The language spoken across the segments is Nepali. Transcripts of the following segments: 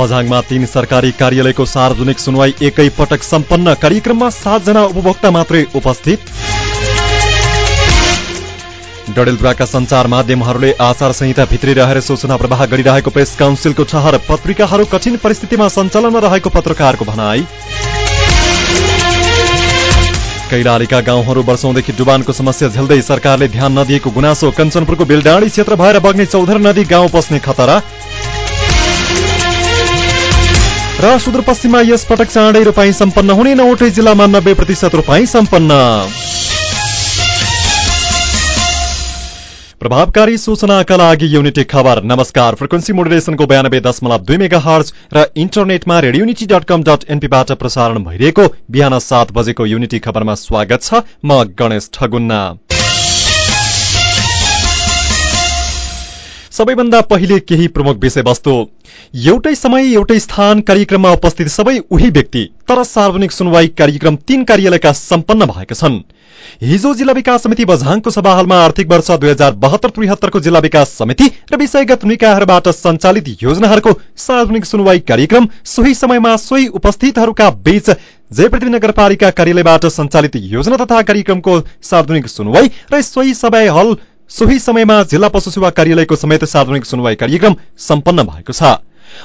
बझाङमा तीन सरकारी कार्यालयको सार्वजनिक सुनवाई एकै पटक सम्पन्न कार्यक्रममा सातजना उपभोक्ता मात्रै उपस्थित। डडेलधुराका सञ्चार माध्यमहरूले आचार संहिता भित्री रहेर सूचना प्रवाह गरिरहेको प्रेस काउन्सिलको ठहर पत्रिकाहरू कठिन परिस्थितिमा सञ्चालनमा रहेको पत्रकारको भनाई। कैलालीका गाउँहरू वर्षौंदेखि डुबानको समस्या झेल्दै सरकारले ध्यान नदिएको गुनासो कञ्चनपुरको बेलडाँडी क्षेत्र भएर बग्ने चौधर नदी गाउँ पस्ने खतरा। र सुदूरपश्चिममा यस पटक चाँडै रोपाई सम्पन्न हुने नौटै जिल्लामा नब्बे प्रतिशत रोपाई सम्पन्न। प्रभावकारी सूचनाका लागि युनिटी खबर। नमस्कार फ्रिक्वेन्सी मोडुलेसनको बयानब्बे दशमलव दुई मेगा हर्ज र इन्टरनेटमा रेडियोनिटी डट कम डट एनपीबाट प्रसारण भइरहेको बिहान सात बजेको युनिटी खबरमा स्वागत छ म गणेश ठगुन्ना। सबैभन्दा पहिले केही प्रमुख विषयवस्तु। एउटै समय एउटै स्थान कार्यक्रममा उपस्थित सबै उही व्यक्ति तर सार्वजनिक सुनवाई कार्यक्रम तीन कार्यालयका सम्पन्न भएका छन्। हिजो जिल्ला विकास समिति बझाङको सभाहालमा आर्थिक वर्ष दुई हजार बहत्तर त्रिहत्तरको जिल्ला विकास समिति र विषयगत निकायहरूबाट सञ्चालित योजनाहरूको सार्वजनिक सुनवाई कार्यक्रम सोही समयमा सोही उपस्थितहरूका बीच जयपृथ्वी नगरपालिका कार्यालयबाट सञ्चालित योजना तथा कार्यक्रमको सार्वजनिक सुनवाई र सोही समय हल सोही समयमा जिल्ला पशु सेवा कार्यालयको समेत सार्वजनिक सुनवाई कार्यक्रम सम्पन्न भएको छ।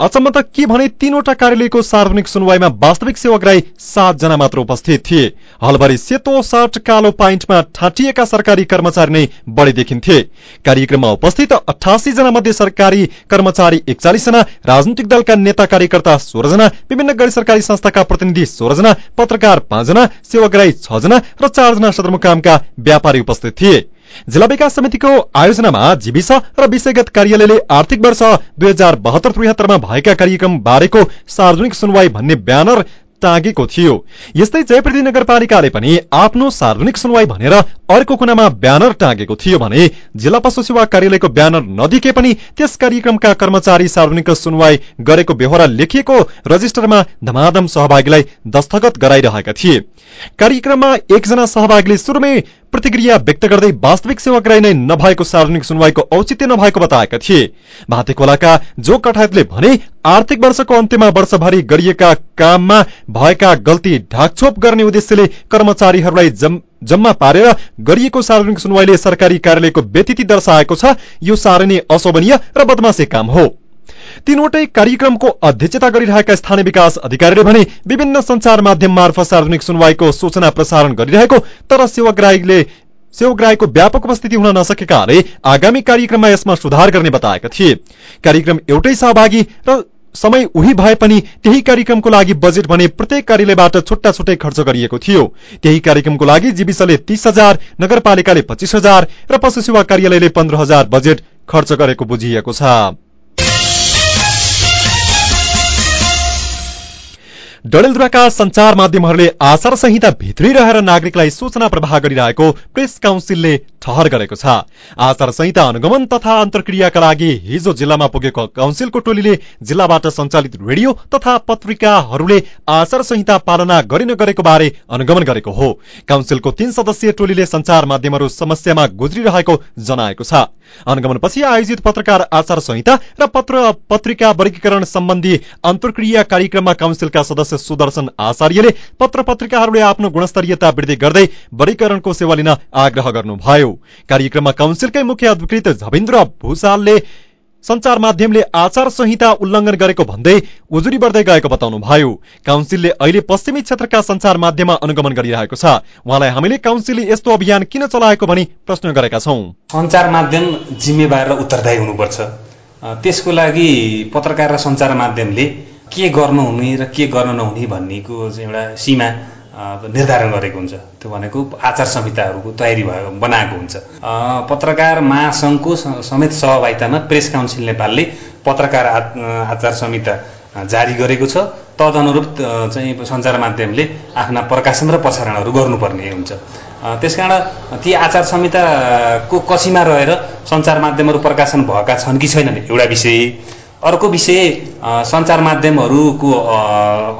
अचम्म त के भने तीनवटा कार्यालयको सार्वजनिक सुनवाईमा वास्तविक सेवाग्राही सातजना मात्र उपस्थित थिए। हलभरि सेतो सर्ट कालो पाइन्टमा ठाटिएका सरकारी कर्मचारी नै बढी देखिन्थे। कार्यक्रममा उपस्थित अठासी जना मध्ये सरकारी कर्मचारी एकचालिस जना राजनैतिक दलका नेता कार्यकर्ता सोह्र जना विभिन्न गैर सरकारी संस्थाका प्रतिनिधि सोह्र जना पत्रकार पाँचजना सेवाग्राही छ जना र चारजना सदरमुकामका व्यापारी उपस्थित थिए। जिल्ला विकास समितिको आयोजनामा जीविस र विषयगत कार्यालयले आर्थिक वर्ष दुई हजार बहत्तर त्रिहत्तरमा भएका कार्यक्रम बारेको सार्वजनिक सुनवाई भन्ने ब्यानर टाँगेको थियो। यस्तै जयप्रति नगरपालिकाले पनि आफ्नो सार्वजनिक सुनवाई भनेर अर्को कुनामा ब्यानर टाँगेको थियो भने जिल्ला पशु सेवा कार्यालयको ब्यानर नदिके पनि त्यस कार्यक्रमका कर्मचारी सार्वजनिक सुनवाई गरेको बेहोरा लेखिएको रजिस्टरमा धमाधम सहभागीलाई दस्तखत गराइरहेका थिए। कार्यक्रममा एकजना सहभागीले सुरुमै प्रतिक्रिया व्यक्त गर्दै वास्तविक सेवाग्राही नै नभएको सार्वजनिक सुनवाईको औचित्य नभएको बताएका थिए। भातेकोलाका जो कठायतले भने आर्थिक वर्षको अन्त्यमा वर्षभरि गरिएका काममा भएका गल्ती ढाकछोप गर्ने उद्देश्यले कर्मचारीहरूलाई जम्मा पारेर गरिएको सार्वजनिक सुनवाईले सरकारी कार्यालयको व्यतिथि दर्शाएको छ। यो साह्रै नै अशोभनीय र बदमासे काम हो। तीनवटै कार्यक्रमको अध्यक्षता गरिरहेका स्थानीय विकास अधिकारीले भने विभिन्न संचार माध्यम मार्फत सार्वजनिक सुनवाईको सूचना प्रसारण गरिरहेको तर सेवाग्राहीले व्यापक उपस्थिति हुन नसकेकाले आगामी कार्यक्रममा यसमा सुधार गर्ने बताएका थिए। कार्यक्रम एउटै सहभागी र समय उही भए पनि त्यही कार्यक्रमको लागि बजेट भने प्रत्येक कार्यालयबाट छुट्टा छुट्टै खर्च गरिएको थियो। त्यही कार्यक्रमको लागि जीविसले तीस हजार नगरपालिकाले पच्चिस हजार र पशु सेवा कार्यालयले पन्ध्र हजार बजेट खर्च गरेको बुझिएको छ। डडेलधुराका संचार माध्यमहरूले आचार संहिता भित्री रहेर नागरिकलाई सूचना प्रवाह गरिरहेको प्रेस काउन्सिलले ठहर गरेको छ। आचार संहिता अनुगमन तथा अन्तर्क्रियाका लागि हिजो जिल्लामा पुगेको काउन्सिलको टोलीले जिल्लाबाट सञ्चालित रेडियो तथा पत्रिकाहरूले आचार संहिता पालना गरिन गरेको बारे अनुगमन गरेको हो। काउन्सिलको तीन सदस्यीय टोलीले संचार माध्यमहरू समस्यामा गुज्रिरहेको जनाएको छ। अनुगमनपछि आयोजित पत्रकार आचार संहिता र पत्र पत्रिका वर्गीकरण सम्बन्धी अन्तर्क्रिया कार्यक्रममा काउन्सिलका सदस्य सुदर्शन आचार्यले पत्र पत्रिकाहरूले आफ्नो गुणस्तरीयता वृद्धि गर्दै वर्गीकरणको सेवा लिन आग्रह गर्नुभयो। कार्यक्रममा काउन्सिलकै मुख्य अधिकृत झविन्द्र भूषालले संचार माध्यमले आचार संहिता उल्लङ्घन गरेको भन्दै उजुरी बढ्दै गएको बताउनु भयो काउन्सिलले अहिले पश्चिमी क्षेत्रका संचार माध्यममा अनुगमन गरिरहेको छ। उहाँलाई हामीले काउन्सिलले यस्तो अभियान किन चलाएको भनी प्रश्न गरेका छौं। संचार माध्यम जिम्मेवार र उत्तरदायी हुनुपर्छ। त्यसको लागि पत्रकार र संचार माध्यमले के गर्नुहुने र के गर्न नहुने भन्नेको एउटा सीमा निर्धारण गरेको हुन्छ। त्यो भनेको आचार संहिताहरूको तयारी भयो बनाएको हुन्छ। पत्रकार महासङ्घको समेत सहभागितामा प्रेस काउन्सिल नेपालले पत्रकार आचार संहिता जारी गरेको छ। तदनुरूप चाहिँ सञ्चार माध्यमले आफ्ना प्रकाशन र प्रसारणहरू गर्नुपर्ने हुन्छ। त्यसकारण ती आचार संहिताको कसीमा रहेर सञ्चार माध्यमहरू प्रकाशन भएका छन् कि छैनन् एउटा विषय। अर्को विषय सञ्चार माध्यमहरूको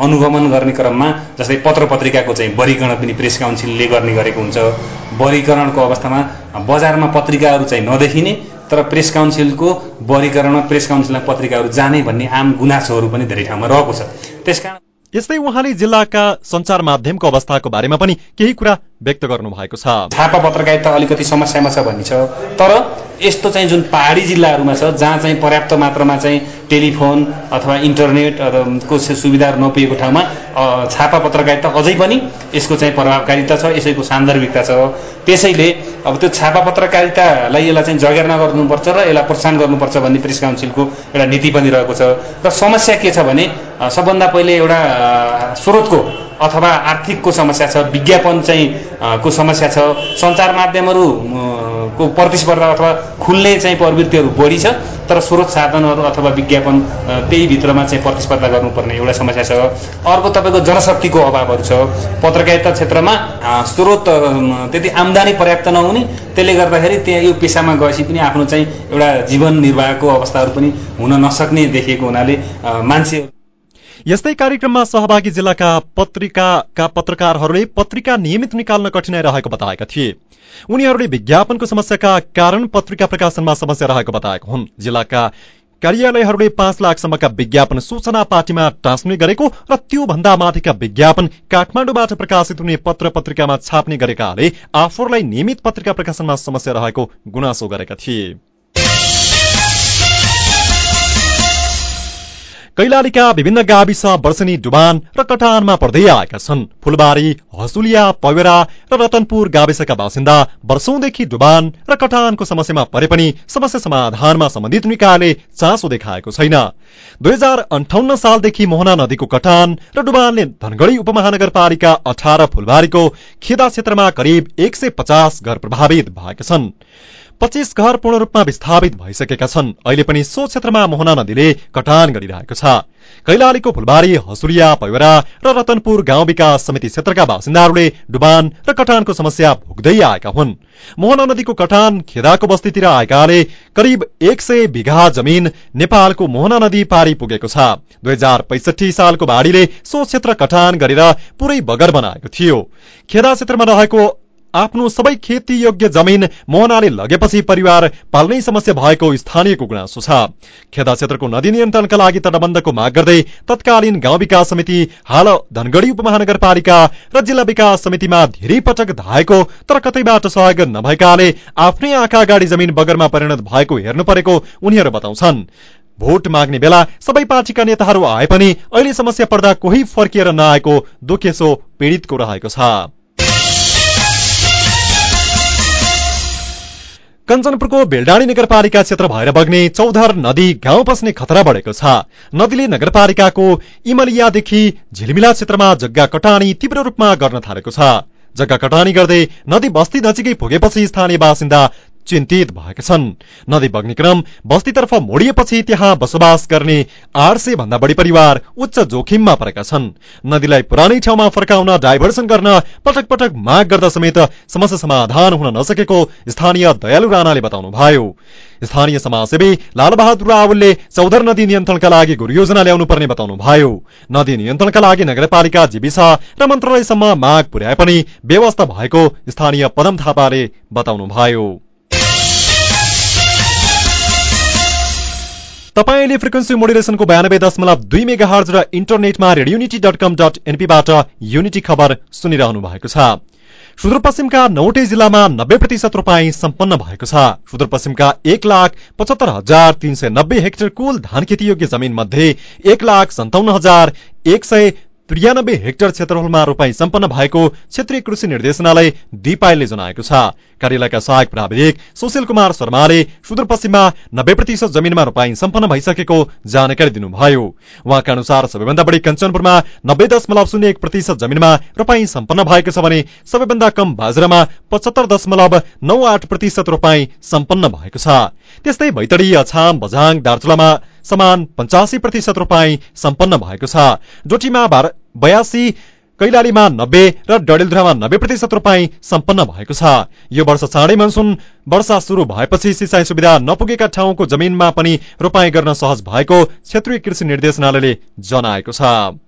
अनुगमन गर्ने क्रममा जस्तै पत्र पत्रिकाको चाहिँ वर्गीकरण पनि प्रेस काउन्सिलले गर्ने गरेको हुन्छ। वर्गीकरणको अवस्थामा बजारमा पत्रिकाहरू चाहिँ नदेखिने तर प्रेस काउन्सिलको वर्गीकरणमा प्रेस काउन्सिलमा पत्रिकाहरू जाने भन्ने आम गुनासोहरू पनि धेरै ठाउँमा रहेको छ। त्यसकारण यस्तै उहाँले जिल्लाका सञ्चार माध्यमको अवस्थाको बारेमा पनि केही कुरा व्यक्त गर्नु भएको छ। छापा पत्रकारिता अलिकति समस्यामा छ भन्ने छ। तर यस्तो चाहिँ जुन पहाडी जिल्लाहरूमा छ जहाँ चाहिँ पर्याप्त मात्रामा चाहिँ टेलिफोन अथवा इन्टरनेट को सुविधाहरू नपुगेको ठाउँमा छापा पत्रकारिता अझै पनि यसको चाहिँ प्रभावकारिता छ यसैको सान्दर्भिकता छ। त्यसैले अब त्यो छापा पत्रकारितालाई यसलाई चाहिँ जगेर्ना गर्नुपर्छ र यसलाई प्रोत्साहन गर्नुपर्छ भन्ने प्रेस काउन्सिलको एउटा नीति पनि रहेको छ। र समस्या के छ भने सबभन्दा पहिले एउटा स्रोतको अथवा आर्थिकको समस्या छ विज्ञापन चाहिँ को समस्या छ सञ्चार माध्यमहरू को प्रतिस्पर्धा अथवा खुल्ने चाहिँ प्रवृत्तिहरू बढी छ तर स्रोत साधनहरू अथवा विज्ञापन त्यही भित्रमा चाहिँ प्रतिस्पर्धा गर्नुपर्ने एउटा समस्या छ। अर्को तपाईँको जनशक्तिको अभावहरू छ। पत्रकारिता क्षेत्रमा स्रोत त्यति आम्दानी पर्याप्त नहुने त्यसले गर्दाखेरि त्यहाँ यो पेसामा गएपछि पनि आफ्नो चाहिँ एउटा जीवन निर्वाहको अवस्थाहरू पनि हुन नसक्ने देखिएको हुनाले मान्छे यस्तै कार्यक्रममा सहभागी जिल्लाका पत्रिकाका पत्रकारहरूले पत्रिका नियमित निकाल्न कठिनाई रहेको बताएका थिए। उनीहरूले विज्ञापनको समस्याका कारण पत्रिका प्रकाशनमा समस्या रहेको बताएका हुन्। जिल्लाका कार्यालयहरूले पाँच लाखसम्मका विज्ञापन सूचना पार्टीमा टाँच्ने गरेको र त्यो भन्दा माथिका विज्ञापन काठमाडौँबाट प्रकाशित हुने पत्र पत्रिकामा छाप्ने गरेकाले आफूलाई नियमित पत्रिका प्रकाशनमा समस्या रहेको गुनासो गरेका थिए। कैलालीका विभिन्न गाविस वर्षनी डुबान र कटानमा पर्दै आएका छन्। फुलबारी हसुलिया पवेरा र रतनपुर गाविसका बासिन्दा वर्षौंदेखि डुबान र कटानको समस्यामा परे पनि समस्या समाधानमा सम्बन्धित निकायले चासो देखाएको छैन। दुई हजार अन्ठाउन्न सालदेखि मोहना नदीको कटान र डुबानले धनगढ़ी उपमहानगरपालिका अठार फुलबारीको खेदा क्षेत्रमा करिब एक सय पचास घर प्रभावित भएका छन्। पच्चीस घर पूर्ण रूपमा विस्थापित भइसकेका छन्। अहिले पनि सो क्षेत्रमा मोहना नदीले कटान गरिरहेको छ। कैलालीको फुलबारी हसुरिया पैवरा र रतनपुर गाउँ विकास समिति क्षेत्रका बासिन्दाहरूले डुबान र कटानको समस्या भोग्दै आएका हुन्। मोहना नदीको कटान खेदाको बस्तीतिर आएकाले करिब एक सय बिघा जमिन नेपालको मोहना नदी पारी पुगेको छ। दुई हजार पैसठी सालको बाढ़ीले सो क्षेत्र कटान गरेर पुरै बगर बनाएको थियो। खेदा क्षेत्रमा रहेको आफ्नो सबै खेती योग्य जमिन मोहनाले लगेपछि परिवार पाल्नै समस्या भएको स्थानीयको गुनासो छ। खेदा क्षेत्रको नदी नियन्त्रणका लागि तटबन्धको माग गर्दै तत्कालीन गाउँ विकास समिति हाल धनगढ़ी उपमहानगरपालिका र जिल्ला विकास समितिमा धेरै पटक धाएको तर कतैबाट सहयोग नभएकाले आफ्नै आँखा अगाडि जमिन बगरमा परिणत भएको हेर्नु परेको उनीहरू बताउँछन्। भोट माग्ने बेला सबै पार्टीका नेताहरू आए पनि अहिले समस्या पर्दा कोही फर्किएर नआएको दुखेसो पीड़ितको रहेको छ। कञ्चनपुरको बेलडाँडी नगरपालिका क्षेत्र भएर बग्ने चौधर नदी गाउँ पस्ने खतरा बढेको छ। नदीले नगरपालिकाको इमलियादेखि झिलमिला क्षेत्रमा जग्गा कटानी तीव्र रूपमा गर्न थालेको छ। जग्गा कटानी गर्दै नदी बस्ती नजिकै पुगेपछि स्थानीय बासिन्दा चिन्तित भएका छन्। नदी बग्ने क्रम बस्तीतर्फ मोडिएपछि त्यहाँ बसोबास गर्ने आठ सय भन्दा बढी परिवार उच्च जोखिममा परेका छन्। नदीलाई पुरानै ठाउँमा फर्काउन डाइभर्सन गर्न पटक पटक माग गर्दा समेत समस्या समाधान हुन नसकेको स्थानीय दयालु राणाले बताउनुभयो। स्थानीय समाजसेवी लालबहादुर रावलले चौधर नदी नियन्त्रणका लागि योजना ल्याउनु पर्ने बताउनु भयो नदी नियन्त्रणका लागि नगरपालिका जीविस र मन्त्रालयसम्म माग पुर्याए पनि व्यवस्था भएको स्थानीय पदम थापाले बताउनुभयो। तपाईँले फ्रिक्वेन्सी मोडुलेसनको बयानब्बे दशमलव दुई मेगा हर्ज र इन्टरनेटमा रेडियोनिटी डट कम डट एनपीबाट युनिटी खबर सुनिरहनु भएको छ। सुदूरपश्चिमका नौटै जिल्लामा नब्बे प्रतिशत रोपाई सम्पन्न भएको छ। सुदूरपश्चिमका एक लाख पचहत्तर हजार तीन सय नब्बे हेक्टर कुल धान खेती योग्य जमिन मध्ये एक लाख सन्ताउन्न हजार एक सय त्रियानब्बे हेक्टर क्षेत्रफलमा रोपाई सम्पन्न भएको क्षेत्रीय कृषि निर्देशनालय दिपायलले जनाएको छ। कार्यालयका सहायक प्राविधिक सुशील कुमार शर्माले सुदूरपश्चिममा नब्बे प्रतिशत जमिनमा रोपाई सम्पन्न भइसकेको जानकारी दिनुभयो। उहाँका अनुसार सबैभन्दा बढी कञ्चनपुरमा नब्बे दशमलव शून्य एक प्रतिशत जमिनमा रोपाई सम्पन्न भएको छ भने सबैभन्दा कम बाजरामा पचहत्तर दशमलव नौ आठ प्रतिशत रोपाई सम्पन्न भएको छ। त्यस्तै भैतडी अछाम बझाङ दार्चुलामा समान पञ्चासी प्रतिशत रोपाई सम्पन्न भएको छ। जोटीमा बयासी कैलालीमा नब्बे र डडेलधुरामा नब्बे प्रतिशत रोपाई सम्पन्न भएको छ। यो वर्ष चाँडै मनसुन वर्षा सुरु भएपछि सिंचाई सुविधा नपुगेका ठाउँको जमिनमा पनि रोपाई गर्न सहज भएको क्षेत्रीय कृषि निर्देशनालयले जनाएको छ।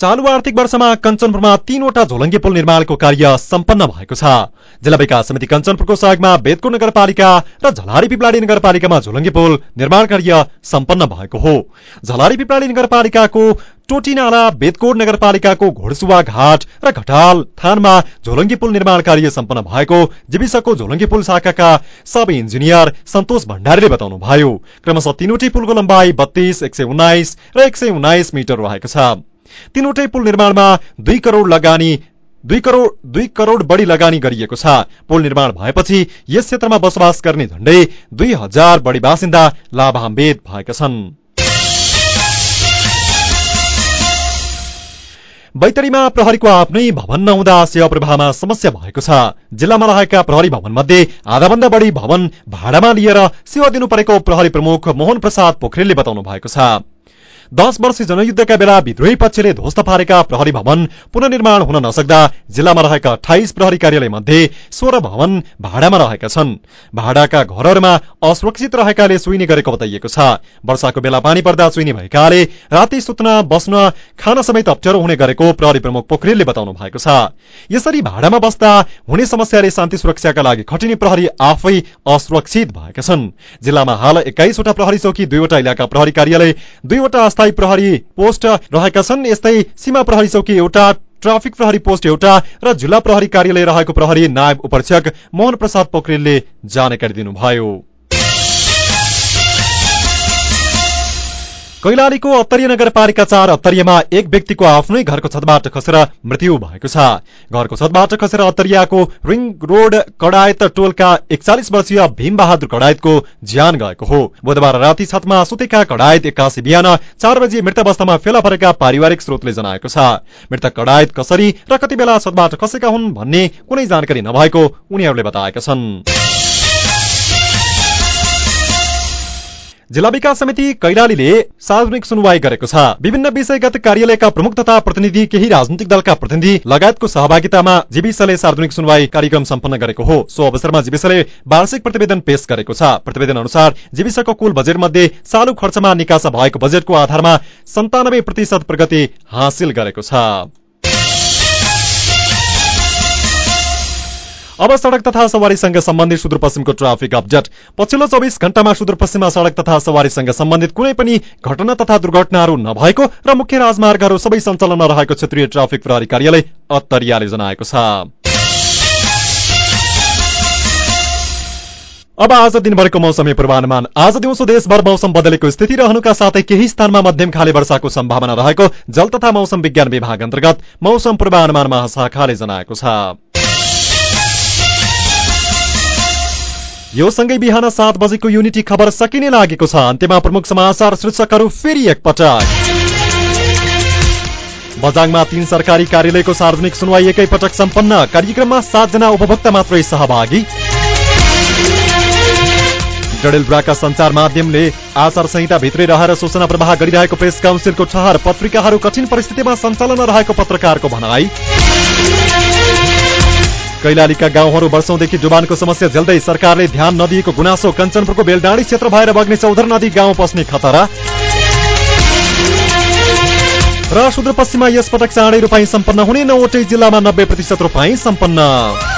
चालु आर्थिक वर्षमा कञ्चनपुरमा तीनवटा झोलङ्गे पुल निर्माणको कार्य सम्पन्न भएको छ। जिल्ला विकास समिति कञ्चनपुरको सहयोगमा बेदको नगरपालिका र झलारी पिपलाडी नगरपालिकामा झोलङ्गे पुल निर्माण कार्य सम्पन्न भएको हो। झलारी पिपलाडी नगरपालिकाको टोटीनाला बेदकोट नगरपालिकाको घोडसुवा घाट र घटाल थानमा झोलङ्गी पुल निर्माण कार्य सम्पन्न भएको जीविसको झोलङ्गी पुल शाखाका सब इन्जिनियर सन्तोष भण्डारीले बताउनु भयो क्रमशः तीनवटै पुलको लम्बाइ बत्तीस एक र एक मिटर रहेको छ। तीनवटै पुल निर्माणमा दुई करोड लगानी दुई करोड दुई करोड बढी लगानी गरिएको छ। पुल निर्माण भएपछि यस क्षेत्रमा बसोबास गर्ने झण्डै दुई हजार बढी बासिन्दा लाभान्वित भएका छन्। बैतडीमा प्रहरीको आफ्नै भवन नहुँदा सेवा प्रवाहमा समस्या भएको छ। जिल्लामा रहेका प्रहरी भवन मध्ये आधाभन्दा बढी भवन भाडामा लिएर सेवा दिनु परेको प्रहरी प्रमुख मोहन प्रसाद पोखरेलले बताउनु भएको छ। दश वर्ष जनयुद्धका बेला विद्रोही पक्षले ध्वस्त पारेका प्रहरी भवन पुननिर्माण हुन नसक्दा जिल्लामा रहेका अठाइस प्रहरी कार्यालय मध्ये सोह्र भवन भाडामा रहेका छन्। भाडाका घरहरूमा असुरक्षित रहेकाले सुइने गरेको बताइएको छ। वर्षाको बेला पानी पर्दा सुइने भएकाले राति सुत्न बस्न खान समेत अप्ठ्यारो हुने गरेको प्रहरी प्रमुख पोखरेलले बताउनु भएको छ। यसरी भाडामा बस्दा हुने समस्याले शान्ति सुरक्षाका लागि खटिने प्रहरी आफै असुरक्षित भएका छन्। जिल्लामा हाल एक्काइसवटा प्रहरी चौकी दुईवटा इलाका प्रहरी कार्यालय दुईवटा अस्थायी प्रहरी पोस्ट रहेका छन्। यस्तै सीमा प्रहरी चौकी एउटा ट्राफिक प्रहरी पोस्ट एउटा र जिल्ला प्रहरी कार्यालय रहेको प्रहरी नायब उपरीक्षक मोहन प्रसाद पोखरेलले जानकारी दिनुभयो। कैलालीको अत्तरीय नगरपालिका चार अत्तरियामा एक व्यक्तिको आफ्नै घरको छतबाट खसेर मृत्यु भएको छ। घरको छतबाट खसेर अत्तरियाको रिङ रोड कडायत टोलका एकचालिस वर्षीय भीमबहादुर कडायतको ज्यान गएको हो। बुधबार राति छतमा सुतेका कडायत एक्कासी बिहान चार बजी मृत अवस्थामा फेला परेका पारिवारिक स्रोतले जनाएको छ। मृतक कडायत कसरी र कति बेला छतबाट खसेका हुन् भन्ने कुनै जानकारी नभएको उनीहरूले बताएका छन्। जिल्ला विकास समिति कैलालीले सार्वजनिक सुनवाई गरेको छ। विभिन्न विषयगत कार्यालयका प्रमुख तथा प्रतिनिधि केही राजनैतिक दलका प्रतिनिधि लगायतको सहभागितामा जीविसले सार्वजनिक सुनवाई कार्यक्रम सम्पन्न गरेको हो। सो अवसरमा जीविसले वार्षिक प्रतिवेदन पेश गरेको छ। प्रतिवेदन अनुसार जीविसको कुल बजेट मध्ये चालु खर्चमा निकासा भएको बजेटको आधारमा सन्तानब्बे प्रतिशत प्रगति हासिल गरेको छ। अब सड़क तथा सवारीसँग सम्बन्धित सुदूरपश्चिमको ट्राफिक अपडेट। पछिल्लो चौबिस घण्टामा सुदूरपश्चिममा सड़क तथा सवारीसँग सम्बन्धित कुनै पनि घटना तथा दुर्घटनाहरू नभएको र मुख्य राजमार्गहरू सबै सञ्चालनमा रहेको क्षेत्रीय ट्राफिक प्रहरी कार्यालय अत्तरियाले जनाएको छ। अब आज दिनभरिको मौसमी पूर्वानुमान। आज दिउँसो देशभर मौसम बदलेको स्थिति रहनुका साथै केही स्थानमा मध्यम खाले वर्षाको सम्भावना रहेको जल तथा मौसम विज्ञान विभाग अन्तर्गत मौसम पूर्वानुमान महाशाखाले जनाएको छ। यो सँगै बिहान सात बजेको युनिटी खबर सकिने लागेको छ। अन्त्यमा प्रमुख समाचार शीर्षकहरू फेरि एकपटक। बजाङमा तीन सरकारी कार्यालयको सार्वजनिक सुनवाई एकै पटक सम्पन्न। कार्यक्रममा सातजना उपभोक्ता मात्रै सहभागी। डडेलधुराका संचार माध्यमले आचार संहिता भित्रै रहेर सूचना प्रवाह गरिरहेको प्रेस काउन्सिलको ठहर पत्रिकाहरू कठिन परिस्थितिमा सञ्चालनमा रहेको पत्रकारको भनाई। कैलालीका गाउँहरू वर्षौंदेखि जुबानको समस्या झेल्दै सरकारले ध्यान नदिएको गुनासो कञ्चनपुरको बेलडाँडी क्षेत्र भएर बग्ने चौधर नदी गाउँ पस्ने खतरा। र सुदूरपश्चिममा यसपटक चाँडै रूपाई सम्पन्न हुने नौवटै जिल्लामा नब्बे प्रतिशत रूपाई सम्पन्न।